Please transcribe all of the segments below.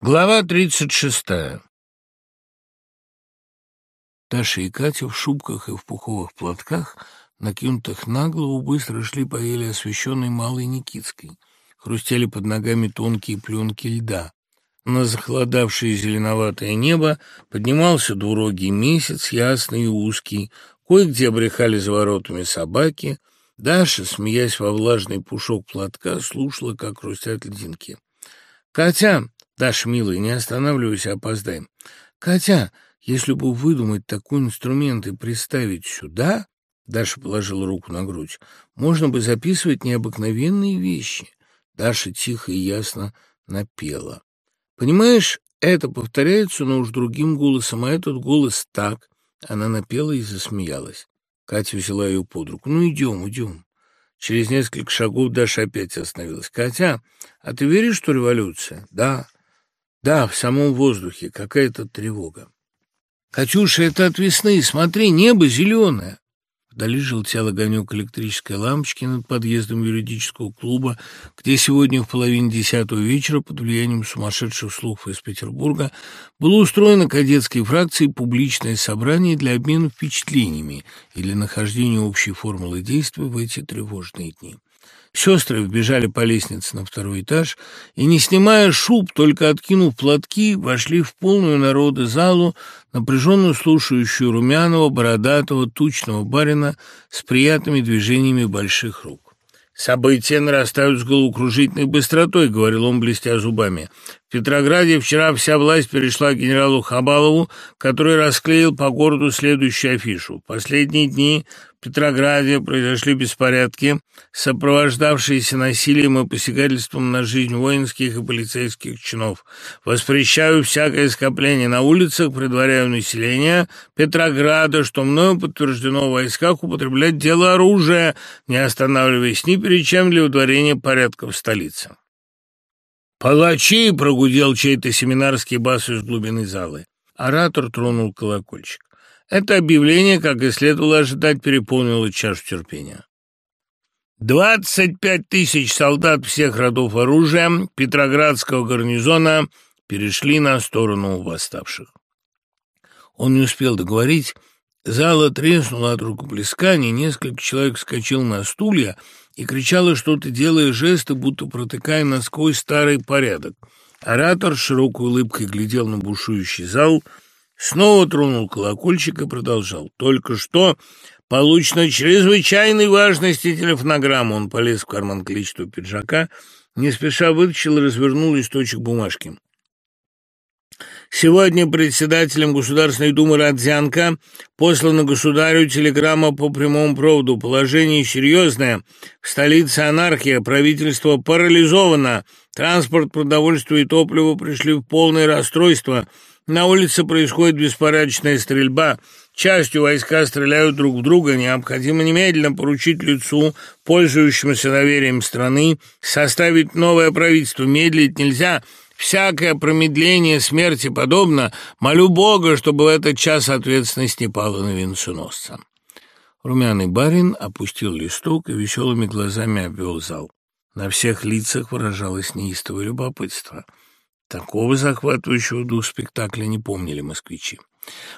Глава тридцать шестая Таша и Катя в шубках и в пуховых платках, накинутых на голову, быстро шли по еле освещенной Малой Никитской. Хрустели под ногами тонкие пленки льда. На захолодавшее зеленоватое небо поднимался двурогий месяц, ясный и узкий. Кое-где обрехали за воротами собаки. Даша, смеясь во влажный пушок платка, слушала, как хрустят льдинки. «Катя!» Даша, милая, не останавливайся, опоздаем. Катя, если бы выдумать такой инструмент и приставить сюда, Даша положила руку на грудь, можно бы записывать необыкновенные вещи. Даша тихо и ясно напела. Понимаешь, это повторяется, но уж другим голосом, а этот голос так. Она напела и засмеялась. Катя взяла ее под руку. «Ну, идем, идем». Через несколько шагов Даша опять остановилась. «Катя, а ты веришь, что революция?» «Да». Да, в самом воздухе какая-то тревога. «Катюша, это от весны, смотри, небо зеленое!» Вдали желтел огонек электрической лампочки над подъездом юридического клуба, где сегодня в половине десятого вечера под влиянием сумасшедших слухов из Петербурга было устроено кадетской фракцией публичное собрание для обмена впечатлениями и для нахождения общей формулы действия в эти тревожные дни. Сестры вбежали по лестнице на второй этаж и, не снимая шуб, только откинув платки, вошли в полную народы залу, напряженно слушающую румяного, бородатого, тучного барина с приятными движениями больших рук. «События нарастают с головокружительной быстротой», — говорил он, блестя зубами. «В Петрограде вчера вся власть перешла к генералу Хабалову, который расклеил по городу следующую афишу. Последние дни в Петрограде произошли беспорядки, сопровождавшиеся насилием и посягательством на жизнь воинских и полицейских чинов. Воспрещаю всякое скопление на улицах, предваряю население Петрограда, что мною подтверждено в войсках употреблять дело оружия, не останавливаясь ни перед чем для удворения порядка в столице. «Палачи!» — прогудел чей-то семинарский бас из глубины залы. Оратор тронул колокольчик. Это объявление, как и следовало ожидать, переполнило чашу терпения. Двадцать пять тысяч солдат всех родов оружия Петроградского гарнизона перешли на сторону восставших. Он не успел договорить. Зала треснула от рукоплесканий, несколько человек вскочил на стулья и кричало что-то, делая жесты, будто протыкая насквозь старый порядок. Оратор с широкой улыбкой глядел на бушующий зал — Снова тронул колокольчик и продолжал. Только что получено чрезвычайной важности телефонограмма. Он полез в карман клетчатого пиджака, не спеша вытащил и развернул листочек бумажки. Сегодня председателем Государственной Думы Родзянко послана государю телеграмма по прямому проводу. Положение серьезное. В столице анархия, правительство парализовано. Транспорт, продовольствие и топливо пришли в полное расстройство. На улице происходит беспорядочная стрельба. Частью войска стреляют друг в друга. Необходимо немедленно поручить лицу, пользующемуся доверием страны, составить новое правительство. Медлить нельзя. Всякое промедление смерти подобно. Молю Бога, чтобы в этот час ответственность не пала на венценосца. Румяный барин опустил листок и веселыми глазами обвел зал. На всех лицах выражалось неистовое любопытство — Такого захватывающего дух спектакля не помнили москвичи.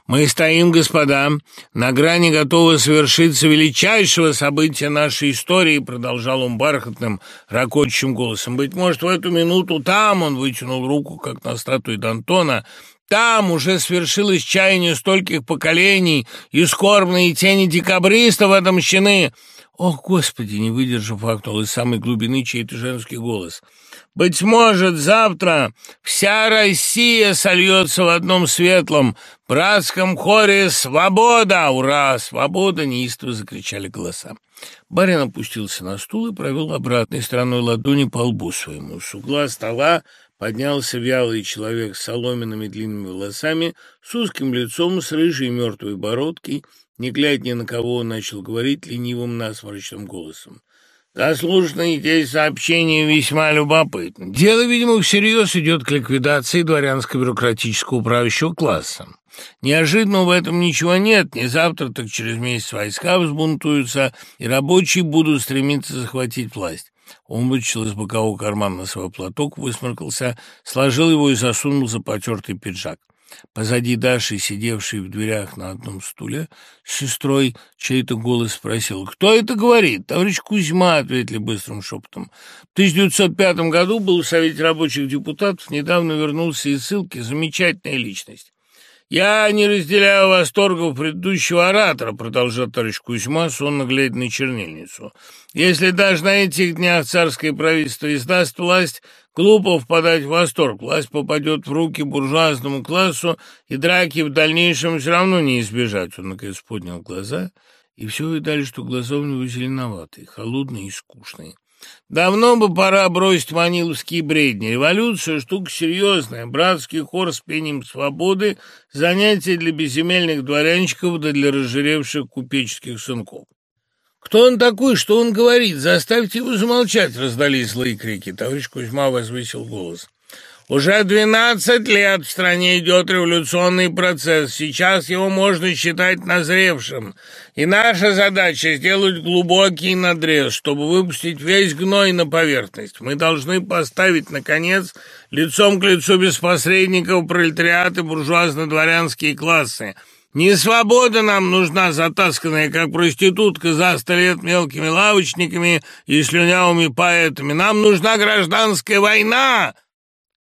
«Мы стоим, господа, на грани готового совершиться величайшего события нашей истории», продолжал он бархатным, ракочущим голосом. «Быть может, в эту минуту там он вытянул руку, как на статуе Д'Антона, там уже свершилось чаяние стольких поколений, и скорбные тени декабристов отомщены». «Ох, Господи!» — не выдержав, фактул из самой глубины чей-то женский голос — быть может, завтра вся Россия сольется в одном светлом братском хоре «Свобода! Ура! Свобода!» неистово закричали голоса. Барин опустился на стул и провел обратной стороной ладони по лбу своему. С угла стола поднялся вялый человек с соломенными длинными волосами, с узким лицом, с рыжей мертвой бородкой. Не глядя ни на кого, он начал говорить ленивым насморочным голосом. Заслуженные здесь сообщения весьма любопытны. Дело, видимо, всерьез идет к ликвидации дворянско-бюрократического правящего класса. Неожиданно в этом ничего нет. Не завтра, так через месяц войска взбунтуются, и рабочие будут стремиться захватить власть. Он вытащил из бокового кармана свой платок, высморкался, сложил его и засунул за потертый пиджак. Позади Даши, сидевшей в дверях на одном стуле, с сестрой чей-то голос спросил, «Кто это говорит?» «Товарищ Кузьма», — ответили быстрым шепотом. В 1905 году был в Совете рабочих депутатов, недавно вернулся из ссылки, замечательная личность. «Я не разделяю восторгов предыдущего оратора», — продолжал товарищ Кузьма, сонно глядя на чернильницу. «Если даже на этих днях царское правительство издаст власть, глупо впадать в восторг. Власть попадет в руки буржуазному классу, и драки в дальнейшем все равно не избежать». Он, наконец, поднял глаза, и все видали, что глаза у него зеленоватые, холодные и скучные. Давно бы пора бросить маниловские бредни. Революция — штука серьезная. Братский хор с пением свободы — занятие для безземельных дворянчиков да для разжиревших купеческих сынков. «Кто он такой? Что он говорит? Заставьте его замолчать!» — раздались злые крики. Товарищ Кузьма возвысил голос. Уже 12 лет в стране идет революционный процесс. Сейчас его можно считать назревшим. И наша задача сделать глубокий надрез, чтобы выпустить весь гной на поверхность. Мы должны поставить, наконец, лицом к лицу без посредников пролетариат и буржуазно-дворянские классы. Не свобода нам нужна, затасканная, как проститутка, за сто лет мелкими лавочниками и слюнявыми поэтами. Нам нужна гражданская война!»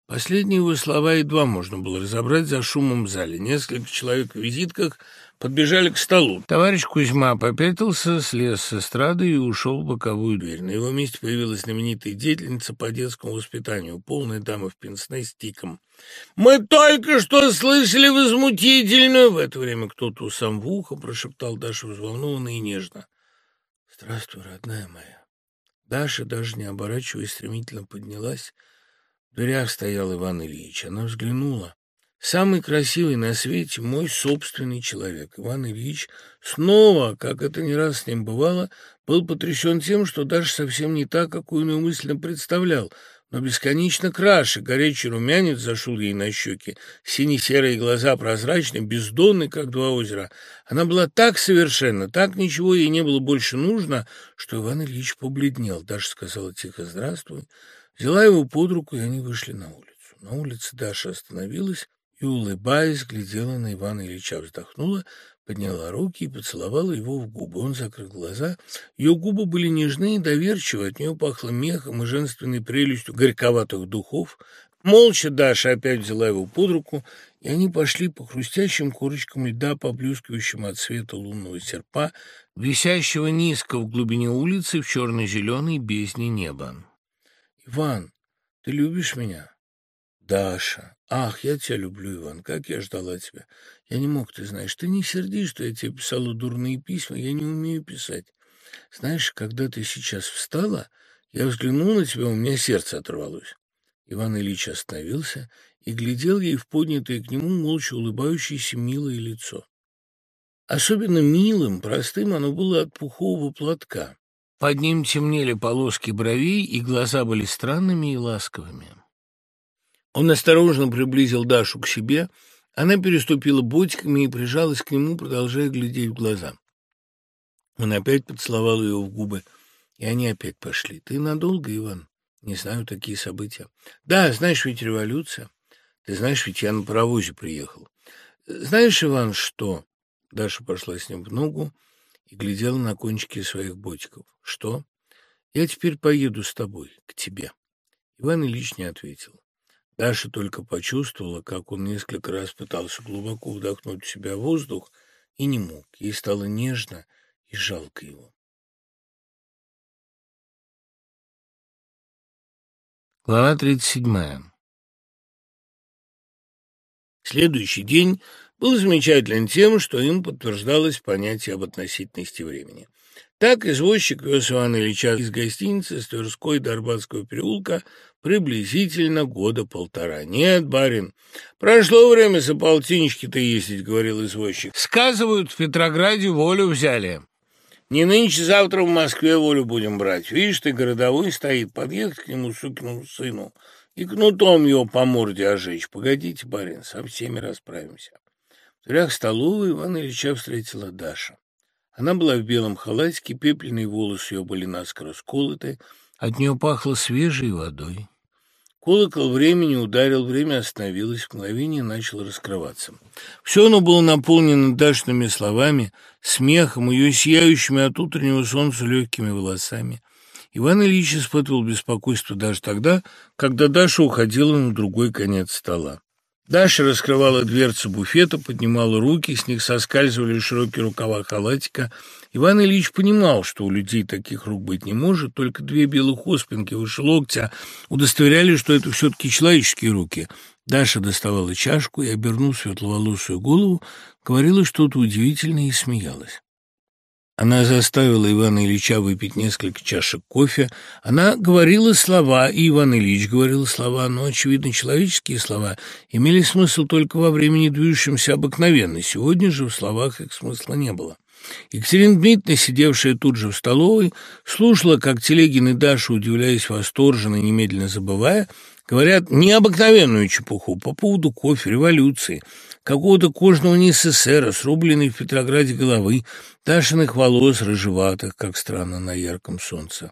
Последние его слова едва можно было разобрать за шумом в зале. Несколько человек в визитках подбежали к столу. Товарищ Кузьма попятился, слез с эстрады и ушел в боковую дверь. На его месте появилась знаменитая деятельница по детскому воспитанию, полная дама в пенсне с тиком. «Мы только что слышали возмутительную...» В это время кто-то у сам в ухо прошептал Даша взволнованно и нежно. «Здравствуй, родная моя». Даша, даже не оборачиваясь, стремительно поднялась, дверях стоял Иван Ильич. Она взглянула. Самый красивый на свете мой собственный человек. Иван Ильич снова, как это не раз с ним бывало, был потрясен тем, что даже совсем не так, какую он мысленно представлял, но бесконечно краше. Горячий румянец зашел ей на щеки, сине-серые глаза прозрачные, бездонные, как два озера. Она была так совершенна, так ничего ей не было больше нужно, что Иван Ильич побледнел. Даже сказала тихо «Здравствуй». Взяла его под руку, и они вышли на улицу. На улице Даша остановилась и, улыбаясь, глядела на Ивана Ильича, вздохнула, подняла руки и поцеловала его в губы. Он закрыл глаза. Ее губы были нежны и доверчивы, от нее пахло мехом и женственной прелестью горьковатых духов. Молча Даша опять взяла его под руку, и они пошли по хрустящим корочкам льда, поблескивающим от света лунного серпа, висящего низко в глубине улицы в черно-зеленой бездне неба. «Иван, ты любишь меня?» «Даша! Ах, я тебя люблю, Иван, как я ждала тебя! Я не мог, ты знаешь, ты не сердись, что я тебе писала дурные письма, я не умею писать. Знаешь, когда ты сейчас встала, я взглянул на тебя, у меня сердце оторвалось». Иван Ильич остановился и глядел ей в поднятое к нему молча улыбающееся милое лицо. Особенно милым, простым оно было от пухового платка. Под ним темнели полоски бровей, и глаза были странными и ласковыми. Он осторожно приблизил Дашу к себе. Она переступила ботиками и прижалась к нему, продолжая глядеть в глаза. Он опять поцеловал ее в губы, и они опять пошли. «Ты надолго, Иван?» «Не знаю, такие события». «Да, знаешь, ведь революция. Ты знаешь, ведь я на паровозе приехал. Знаешь, Иван, что?» Даша пошла с ним в ногу, и глядела на кончики своих ботиков. «Что? Я теперь поеду с тобой, к тебе». Иван Ильич не ответил. Даша только почувствовала, как он несколько раз пытался глубоко вдохнуть в себя воздух и не мог. Ей стало нежно и жалко его. Глава 37. Следующий день был замечателен тем, что им подтверждалось понятие об относительности времени. Так извозчик вез Ивана Ильича из гостиницы с Тверской до Арбатского переулка приблизительно года полтора. «Нет, барин, прошло время за полтиннички-то ездить», — говорил извозчик. «Сказывают, в Петрограде волю взяли». «Не нынче-завтра в Москве волю будем брать. Видишь, ты городовой стоит, подъехать к нему, сукину сыну, и кнутом его по морде ожечь. Погодите, барин, со всеми расправимся». Дверях столовой Ивана Ильича встретила Даша. Она была в белом халатике, пепельные волосы ее были наскоро сколоты, От нее пахло свежей водой. Колокол времени ударил, время остановилось, в мгновение начало раскрываться. Все оно было наполнено дашными словами, смехом, ее сияющими от утреннего солнца легкими волосами. Иван Ильич испытывал беспокойство даже тогда, когда Даша уходила на другой конец стола. Даша раскрывала дверцы буфета, поднимала руки, с них соскальзывали широкие рукава халатика. Иван Ильич понимал, что у людей таких рук быть не может, только две белых оспинки выше локтя удостоверяли, что это все-таки человеческие руки. Даша доставала чашку и, обернув светловолосую голову, говорила что-то удивительное и смеялась. Она заставила Ивана Ильича выпить несколько чашек кофе. Она говорила слова, и Иван Ильич говорил слова, но, очевидно, человеческие слова имели смысл только во времени движущемся обыкновенно. Сегодня же в словах их смысла не было. Екатерина Дмитриевна, сидевшая тут же в столовой, слушала, как Телегин и Даша, удивляясь восторженно немедленно забывая, говорят необыкновенную чепуху по поводу кофе, революции, какого-то кожного НССР, срубленной в Петрограде головы, Дашиных волос рыжеватых, как странно на ярком солнце.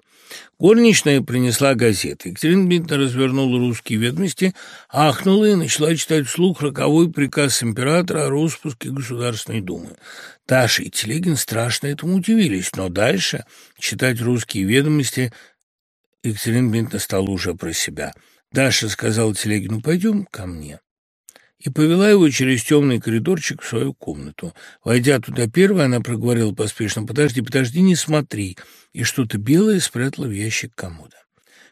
Горничная принесла газеты. Екатерина Дмитриевна развернула русские ведомости, ахнула и начала читать вслух роковой приказ императора о распуске Государственной Думы. Таша и Телегин страшно этому удивились, но дальше читать русские ведомости Екатерина Дмитриевна стала уже про себя. Даша сказала Телегину, пойдем ко мне и повела его через темный коридорчик в свою комнату. Войдя туда первой, она проговорила поспешно «Подожди, подожди, не смотри», и что-то белое спрятала в ящик комода.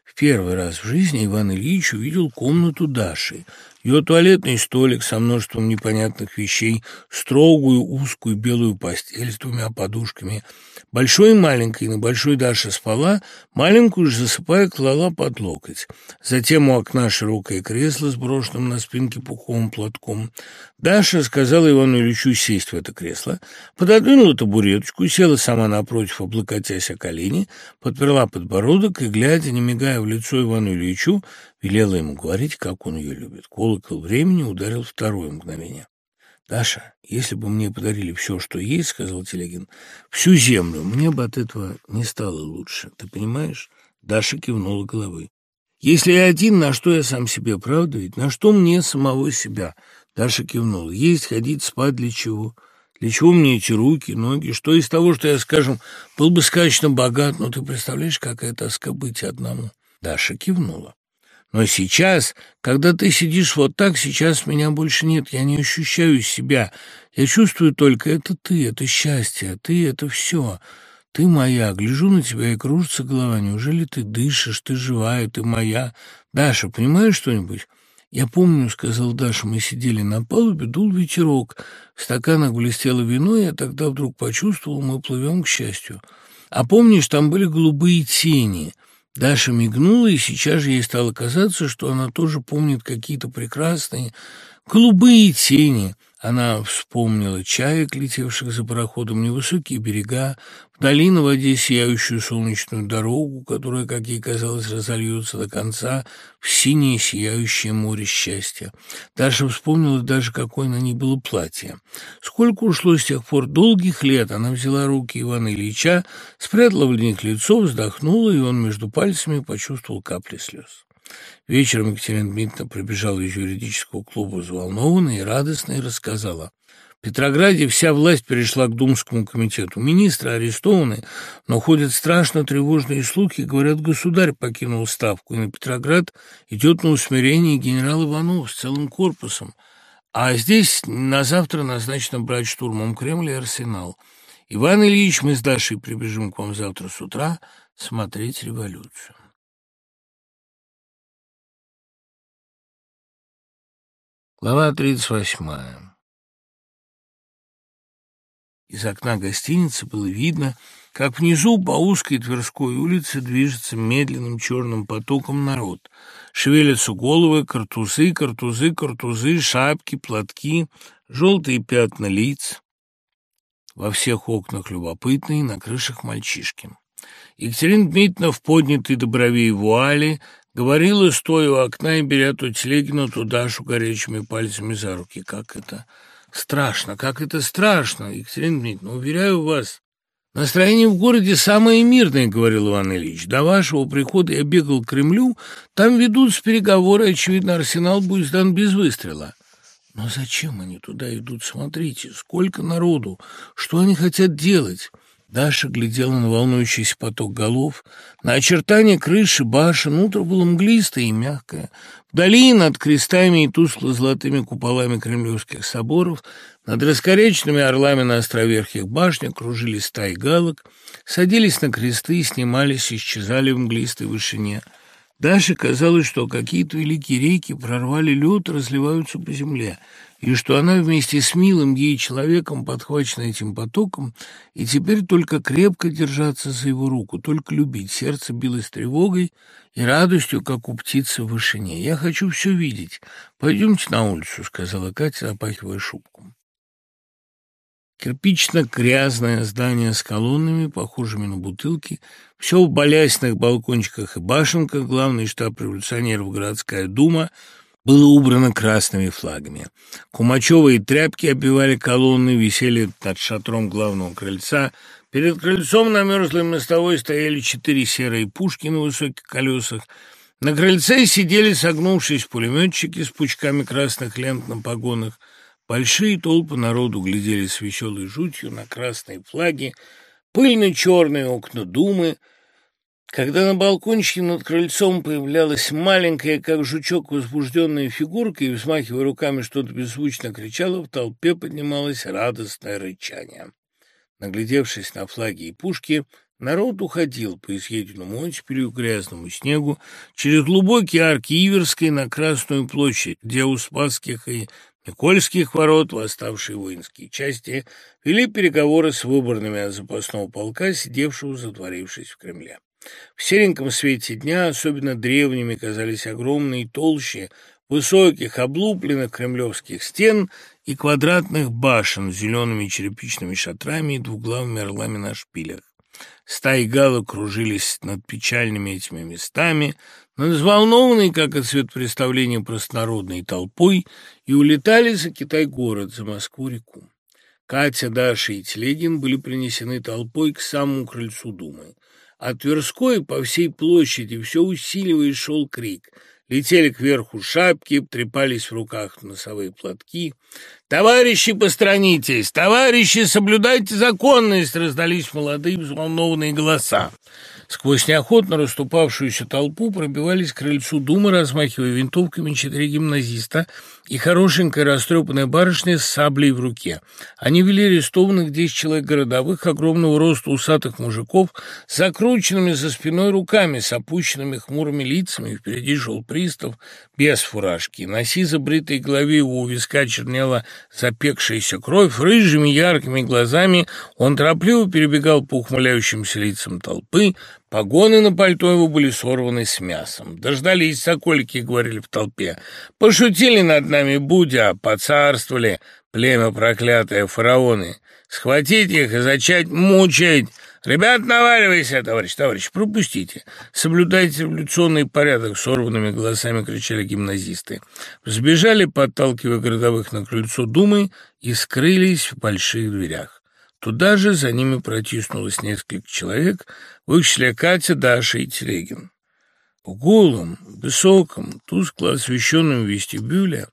В первый раз в жизни Иван Ильич увидел комнату Даши. Ее туалетный столик со множеством непонятных вещей, строгую узкую белую постель с двумя подушками — Большой и маленькой на большой Даша спала, маленькую же засыпая клала под локоть. Затем у окна широкое кресло с брошенным на спинке пуховым платком. Даша сказала Ивану Ильичу сесть в это кресло, пододвинула табуреточку, села сама напротив, облокотясь о колени, подперла подбородок и, глядя, не мигая в лицо Ивану Ильичу, велела ему говорить, как он ее любит. Колокол времени ударил второе мгновение. «Даша, если бы мне подарили все, что есть, — сказал Телегин, — всю землю, мне бы от этого не стало лучше. Ты понимаешь?» Даша кивнула головой. «Если я один, на что я сам себе, правда ведь? На что мне самого себя?» Даша кивнула. «Есть, ходить, спать для чего? Для чего мне эти руки, ноги? Что из того, что я, скажем, был бы сказочно богат? Но ты представляешь, какая тоска быть одному?» Даша кивнула. Но сейчас, когда ты сидишь вот так, сейчас меня больше нет, я не ощущаю себя. Я чувствую только, это ты, это счастье, ты — это все. Ты моя, гляжу на тебя, и кружится голова. Неужели ты дышишь, ты живая, ты моя? Даша, понимаешь что-нибудь? «Я помню», — сказал Даша, — мы сидели на палубе, дул ветерок, в стаканах блестело вино, я тогда вдруг почувствовал, мы плывем к счастью. А помнишь, там были голубые тени?» Даша мигнула, и сейчас же ей стало казаться, что она тоже помнит какие-то прекрасные голубые тени, она вспомнила чаек, летевших за пароходом, невысокие берега, вдали на воде сияющую солнечную дорогу, которая, как ей казалось, разольется до конца в синее сияющее море счастья. Даша вспомнила даже, какое на ней было платье. Сколько ушло с тех пор долгих лет, она взяла руки Ивана Ильича, спрятала в них лицо, вздохнула, и он между пальцами почувствовал капли слез. Вечером Екатерина Дмитриевна прибежала из юридического клуба взволнованная и радостная и рассказала. Петрограде вся власть перешла к Думскому комитету. Министры арестованы, но ходят страшно тревожные слухи. Говорят, государь покинул ставку, и на Петроград идет на усмирение генерал Иванов с целым корпусом. А здесь на завтра назначено брать штурмом Кремль и Арсенал. Иван Ильич, мы с Дашей прибежим к вам завтра с утра смотреть революцию. Глава тридцать восьмая. Из окна гостиницы было видно, как внизу по узкой Тверской улице движется медленным черным потоком народ. Шевелятся головы, картузы, картузы, картузы, шапки, платки, желтые пятна лиц. Во всех окнах любопытные, на крышах мальчишки. Екатерина Дмитриевна в поднятой до бровей вуале Говорила, стоя у окна и беря то Телегина, то Дашу горячими пальцами за руки. Как это страшно, как это страшно, Екатерина Дмитриевна, уверяю вас, «Настроение в городе самое мирное», — говорил Иван Ильич. «До вашего прихода я бегал к Кремлю. Там ведутся переговоры. Очевидно, арсенал будет сдан без выстрела». «Но зачем они туда идут? Смотрите, сколько народу! Что они хотят делать?» Даша глядела на волнующийся поток голов, на очертания крыши башен. Утро было мглистое и мягкое. Вдали над крестами и тускло-золотыми куполами кремлевских соборов, над раскореченными орлами на островерхих башнях кружили стаи галок, садились на кресты, снимались, исчезали в мглистой вышине. Даше казалось, что какие-то великие реки прорвали лед и разливаются по земле — и что она вместе с милым ей человеком подхвачена этим потоком, и теперь только крепко держаться за его руку, только любить. Сердце билось тревогой и радостью, как у птицы в вышине. «Я хочу все видеть. Пойдемте на улицу», — сказала Катя, опахивая шубку. Кирпично-грязное здание с колоннами, похожими на бутылки, все в балясных балкончиках и башенках, главный штаб революционеров городская дума — было убрано красными флагами. Кумачевые тряпки оббивали колонны, висели над шатром главного крыльца. Перед крыльцом на мерзлой мостовой стояли четыре серые пушки на высоких колесах. На крыльце сидели, согнувшись, пулеметчики с пучками красных лент на погонах. Большие толпы народу глядели с веселой жутью на красные флаги, пыльно-черные окна Думы — когда на балкончике над крыльцом появлялась маленькая, как жучок, возбужденная фигурка и, взмахивая руками, что-то беззвучно кричала, в толпе поднималось радостное рычание. Наглядевшись на флаги и пушки, народ уходил по изъеденному оттепелью грязному снегу через глубокие арки Иверской на Красную площадь, где у Спасских и Никольских ворот восставшие воинские части вели переговоры с выборными от запасного полка, сидевшего, затворившись в Кремле. В сереньком свете дня особенно древними казались огромные толщи высоких облупленных кремлевских стен и квадратных башен с зелеными черепичными шатрами и двуглавыми орлами на шпилях. Стаи галок кружились над печальными этими местами, над взволнованной, как и цвет представления, простонародной толпой, и улетали за Китай-город, за Москву-реку. Катя, Даша и Телегин были принесены толпой к самому крыльцу Думы. От Тверской по всей площади все усиливаясь шел крик. Летели кверху шапки, трепались в руках носовые платки. «Товарищи, постранитесь! Товарищи, соблюдайте законность!» раздались молодые взволнованные голоса. Сквозь неохотно расступавшуюся толпу пробивались к крыльцу Думы, размахивая винтовками четыре гимназиста и хорошенькая растрепанная барышня с саблей в руке. Они вели арестованных десять человек городовых, огромного роста усатых мужиков, с закрученными за спиной руками, с опущенными хмурыми лицами, впереди шел пристав без фуражки. На сизо бритой голове его у виска чернела запекшаяся кровь, рыжими яркими глазами он торопливо перебегал по ухмыляющимся лицам толпы, Погоны на пальто его были сорваны с мясом. «Дождались соколики», — говорили в толпе. «Пошутили над нами, Будя, поцарствовали, племя проклятое, фараоны. Схватить их и зачать мучить. Ребят, наваливайся, товарищ, товарищ, пропустите. Соблюдайте революционный порядок, сорванными голосами кричали гимназисты. Взбежали, подталкивая городовых на крыльцо Думы, и скрылись в больших дверях. Туда же за ними протиснулось несколько человек, в их числе Катя, Даша и Телегин. В голом, высоком, тускло освещенном вестибюле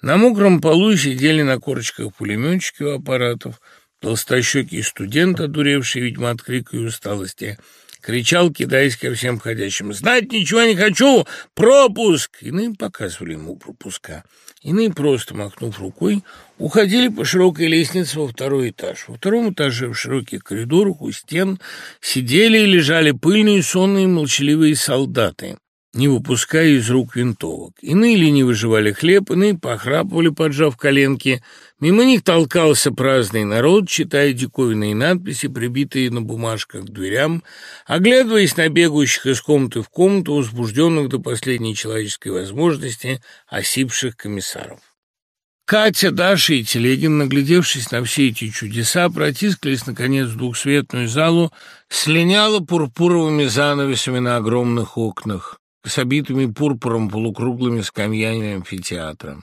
на мокром полу сидели на корочках пулеметчики у аппаратов, толстощекий студент, одуревший, видимо, от крика и усталости, кричал, кидаясь ко всем ходящим. «Знать ничего не хочу! Пропуск!» Иные показывали ему пропуска. Иные, просто махнув рукой, уходили по широкой лестнице во второй этаж. Во втором этаже в широких коридорах у стен сидели и лежали пыльные, сонные, молчаливые солдаты не выпуская из рук винтовок. Иные лениво жевали хлеб, иные похрапывали, поджав коленки. Мимо них толкался праздный народ, читая диковинные надписи, прибитые на бумажках к дверям, оглядываясь на бегающих из комнаты в комнату, возбужденных до последней человеческой возможности, осипших комиссаров. Катя, Даша и Телегин, наглядевшись на все эти чудеса, протискались, наконец, в двухсветную залу, слиняла пурпуровыми занавесами на огромных окнах. С обитыми пурпуром полукруглыми скамьями амфитеатра.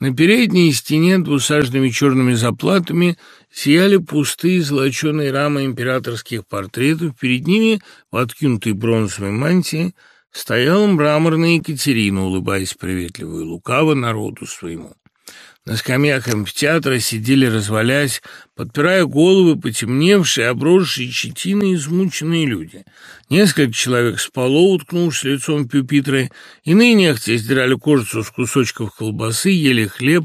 На передней стене двусажными черными заплатами сияли пустые золоченые рамы императорских портретов, перед ними, в откинутой бронзовой мантии, стояла мраморная Екатерина, улыбаясь приветливо и лукаво народу своему. На скамьях амфитеатра сидели, развалясь, подпирая головы, потемневшие, обросшие щетиной измученные люди. Несколько человек спало, уткнувшись лицом в пюпитры, иные нехотя сдирали кожицу с кусочков колбасы, ели хлеб.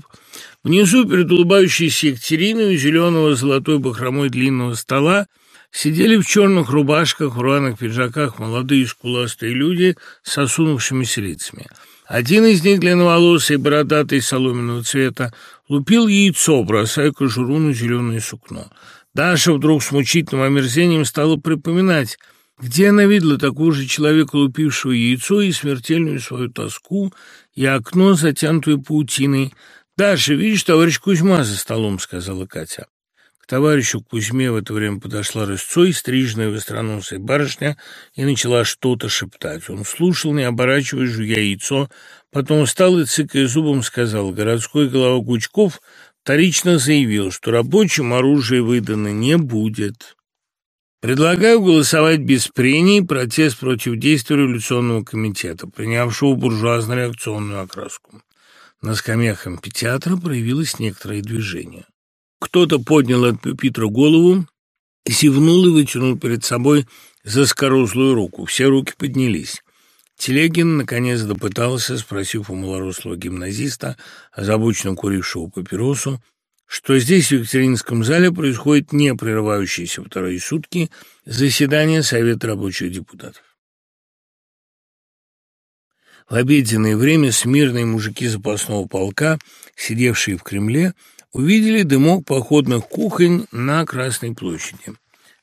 Внизу, перед улыбающейся Екатериной, зеленого золотой бахромой длинного стола, сидели в черных рубашках, в рваных пиджаках молодые скуластые люди с осунувшимися лицами. Один из них, длинноволосый, бородатый, соломенного цвета, лупил яйцо, бросая кожуру на зеленое сукно. Даша вдруг с мучительным омерзением стала припоминать, где она видела такого же человека, лупившего яйцо, и смертельную свою тоску, и окно, затянутое паутиной. «Даша, видишь, товарищ Кузьма за столом», — сказала Катя. К товарищу Кузьме в это время подошла рысцой, стрижная востроносая барышня, и начала что-то шептать. Он слушал, не оборачиваясь, жуя яйцо, потом встал и, цыкая зубом, сказал, городской глава Гучков вторично заявил, что рабочим оружие выдано не будет. Предлагаю голосовать без прений протест против действия революционного комитета, принявшего буржуазно-реакционную окраску. На скамьях амфитеатра проявилось некоторое движение. Кто-то поднял от пюпитра голову, зевнул и вытянул перед собой заскорузлую руку. Все руки поднялись. Телегин, наконец, допытался, спросив у малорослого гимназиста, озабоченно курившего папиросу, что здесь, в Екатеринском зале, происходит не прерывающиеся вторые сутки заседание Совета рабочих депутатов. В обеденное время смирные мужики запасного полка, сидевшие в Кремле, увидели дымок походных кухонь на Красной площади.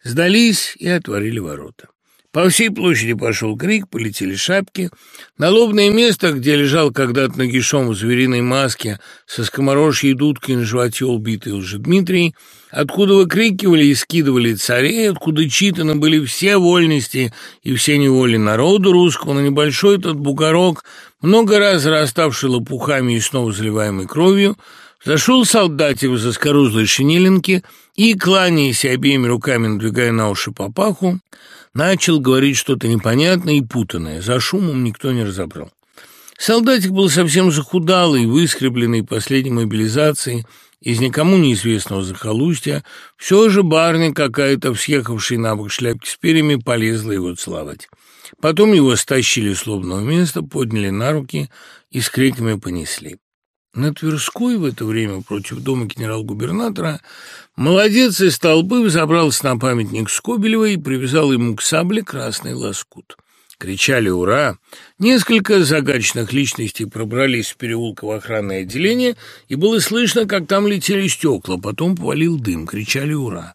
Сдались и отворили ворота. По всей площади пошел крик, полетели шапки. На лобное место, где лежал когда-то нагишом в звериной маске со скоморожьей дудкой на животе убитый Лжедмитрий, откуда выкрикивали и скидывали царей, откуда читаны были все вольности и все неволи народу русского, на небольшой этот бугорок, много раз раставший лопухами и снова заливаемый кровью, Зашел солдатик в заскорузлой шинеленке и, кланяясь обеими руками, надвигая на уши папаху, начал говорить что-то непонятное и путанное. За шумом никто не разобрал. Солдатик был совсем захудалый, выскребленный последней мобилизацией, из никому неизвестного захолустья, все же барня какая-то, всъехавшая на бок шляпки с перьями, полезла его целовать. Потом его стащили с лобного места, подняли на руки и с криками понесли. На Тверской в это время против дома генерал-губернатора молодец из толпы взобрался на памятник Скобелева и привязал ему к сабле красный лоскут. Кричали «Ура!». Несколько загадочных личностей пробрались в переулка в охранное отделение, и было слышно, как там летели стекла, потом повалил дым, кричали «Ура!».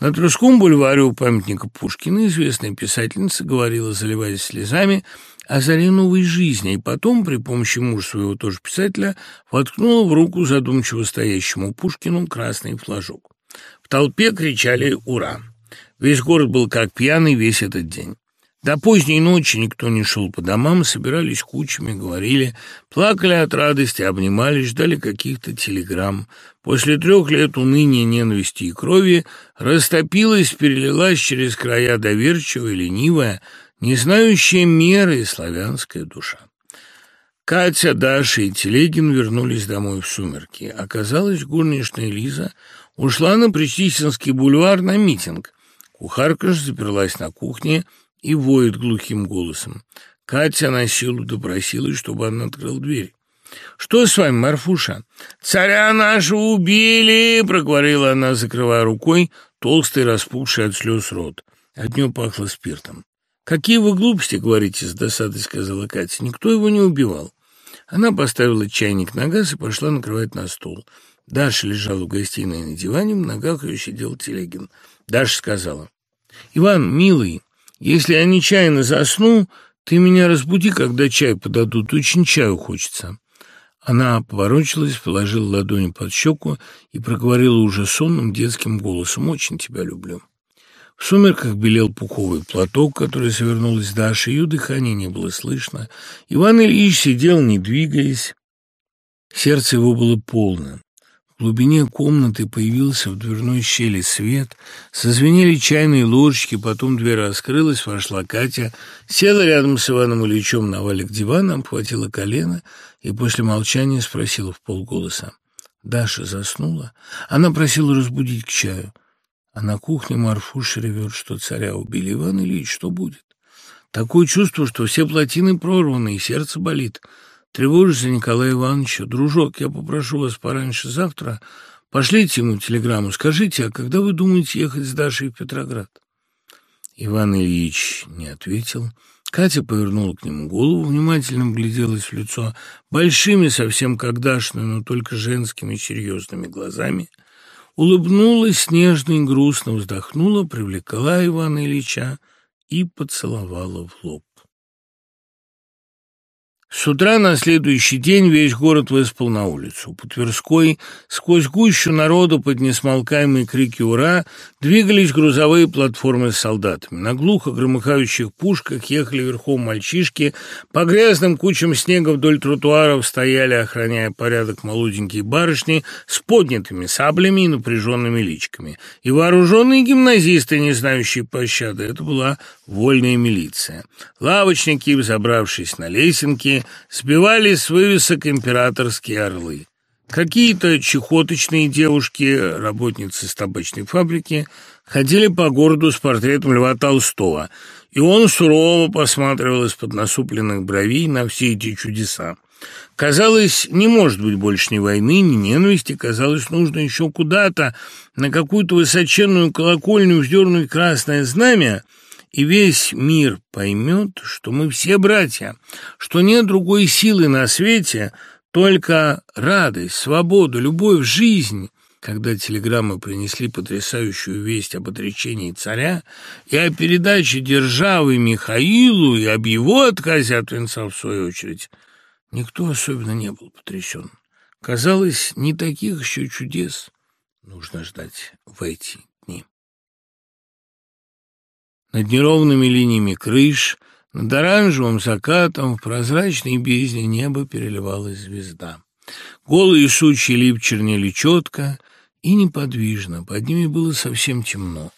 На Тверском бульваре у памятника Пушкина известная писательница говорила, заливаясь слезами, о заре новой жизни, и потом, при помощи мужа своего тоже писателя, воткнула в руку задумчиво стоящему Пушкину красный флажок. В толпе кричали «Ура!». Весь город был как пьяный весь этот день. До поздней ночи никто не шел по домам, собирались кучами, говорили, плакали от радости, обнимались, ждали каких-то телеграмм. После трех лет уныния, ненависти и крови растопилась, перелилась через края доверчивая, ленивая, не знающая меры славянская душа. Катя, Даша и Телегин вернулись домой в сумерки. Оказалось, горничная Лиза ушла на Причистинский бульвар на митинг. Кухарка же заперлась на кухне и воет глухим голосом. Катя на силу допросилась, чтобы она открыл дверь. «Что с вами, Марфуша?» «Царя нашего убили!» — проговорила она, закрывая рукой толстый, распухший от слез рот. От нее пахло спиртом. «Какие вы глупости говорите?» — с досадой сказала Катя. «Никто его не убивал». Она поставила чайник на газ и пошла накрывать на стол. Даша лежала в гостиной на диване, в ногах ее сидел Телегин. Даша сказала, «Иван, милый, если я нечаянно засну, ты меня разбуди, когда чай подадут, очень чаю хочется». Она поворочилась, положила ладони под щеку и проговорила уже сонным детским голосом, «Очень тебя люблю». В сумерках белел пуховый платок, который завернулась Даша, ее дыхание не было слышно. Иван Ильич сидел, не двигаясь. Сердце его было полно. В глубине комнаты появился в дверной щели свет, созвенели чайные ложечки, потом дверь раскрылась, вошла Катя, села рядом с Иваном Ильичем на валик дивана, обхватила колено и после молчания спросила в полголоса. Даша заснула. Она просила разбудить к чаю. А на кухне Марфуша ревет, что царя убили. Иван Ильич, что будет? Такое чувство, что все плотины прорваны, и сердце болит. Тревожится Николай Иванович. Дружок, я попрошу вас пораньше завтра. Пошлите ему телеграмму. Скажите, а когда вы думаете ехать с Дашей в Петроград? Иван Ильич не ответил. Катя повернула к нему голову, внимательно вгляделась в лицо большими, совсем как Дашны, но только женскими серьезными глазами — улыбнулась нежно и грустно, вздохнула, привлекла Ивана Ильича и поцеловала в лоб. С утра на следующий день весь город выспал на улицу. По Тверской, сквозь гущу народу под несмолкаемые крики «Ура!» двигались грузовые платформы с солдатами. На глухо громыхающих пушках ехали верхом мальчишки, по грязным кучам снега вдоль тротуаров стояли, охраняя порядок, молоденькие барышни с поднятыми саблями и напряженными личками. И вооруженные гимназисты, не знающие пощады. Это была вольная милиция. Лавочники, взобравшись на лесенки, сбивали с вывесок императорские орлы. Какие-то чехоточные девушки, работницы с табачной фабрики, ходили по городу с портретом Льва Толстого, и он сурово посматривал из-под насупленных бровей на все эти чудеса. Казалось, не может быть больше ни войны, ни ненависти. Казалось, нужно еще куда-то, на какую-то высоченную колокольню вздернуть красное знамя — и весь мир поймет, что мы все братья, что нет другой силы на свете, только радость, свобода, любовь, жизнь. Когда телеграммы принесли потрясающую весть об отречении царя и о передаче державы Михаилу и об его отказе от венца в свою очередь, никто особенно не был потрясен. Казалось, не таких еще чудес нужно ждать в эти. Над неровными линиями крыш, над оранжевым закатом в прозрачной бездне неба переливалась звезда. Голые сучьи лип чернели четко и неподвижно, под ними было совсем темно.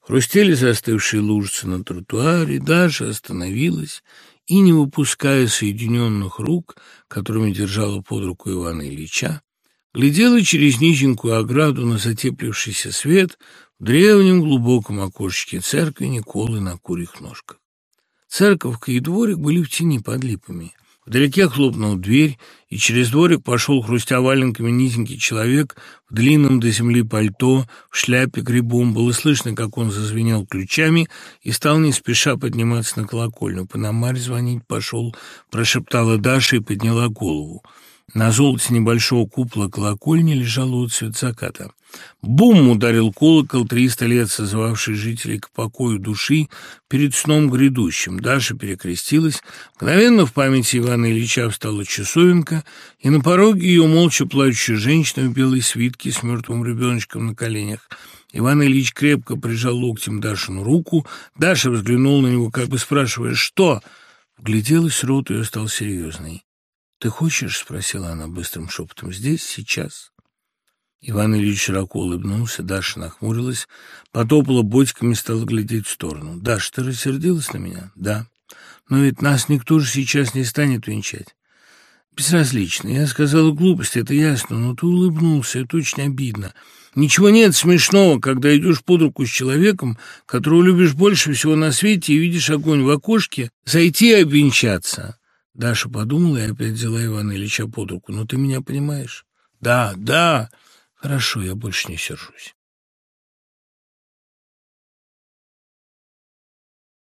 Хрустели застывшие лужицы на тротуаре, Даша остановилась и, не выпуская соединенных рук, которыми держала под руку Ивана Ильича, глядела через низенькую ограду на затеплившийся свет, древнем глубоком окошечке церкви Николы на курьих ножках. Церковка и дворик были в тени под липами. Вдалеке хлопнул дверь, и через дворик пошел, хрустя валенками, низенький человек в длинном до земли пальто, в шляпе грибом. Было слышно, как он зазвенел ключами и стал не спеша подниматься на колокольню. Пономарь звонить пошел, прошептала Даша и подняла голову. На золоте небольшого купола колокольни лежал отцвет заката. Бум! ударил колокол, триста лет созывавший жителей к покою души перед сном грядущим. Даша перекрестилась. Мгновенно в памяти Ивана Ильича встала часовенка, и на пороге ее молча плачущая женщина в белой свитке с мертвым ребеночком на коленях. Иван Ильич крепко прижал локтем Дашину руку. Даша взглянула на него, как бы спрашивая, что? Вгляделась, рот ее стал серьезный. «Ты хочешь?» — спросила она быстрым шепотом. «Здесь, сейчас?» Иван Ильич широко улыбнулся, Даша нахмурилась, потопала и стала глядеть в сторону. «Даша, ты рассердилась на меня?» «Да. Но ведь нас никто же сейчас не станет венчать». «Безразлично. Я сказала глупость, это ясно, но ты улыбнулся, это очень обидно. Ничего нет смешного, когда идешь под руку с человеком, которого любишь больше всего на свете и видишь огонь в окошке, зайти и обвенчаться». Даша подумала и опять взяла Ивана Ильича под руку. «Ну, ты меня понимаешь?» «Да, да, хорошо, я больше не сержусь».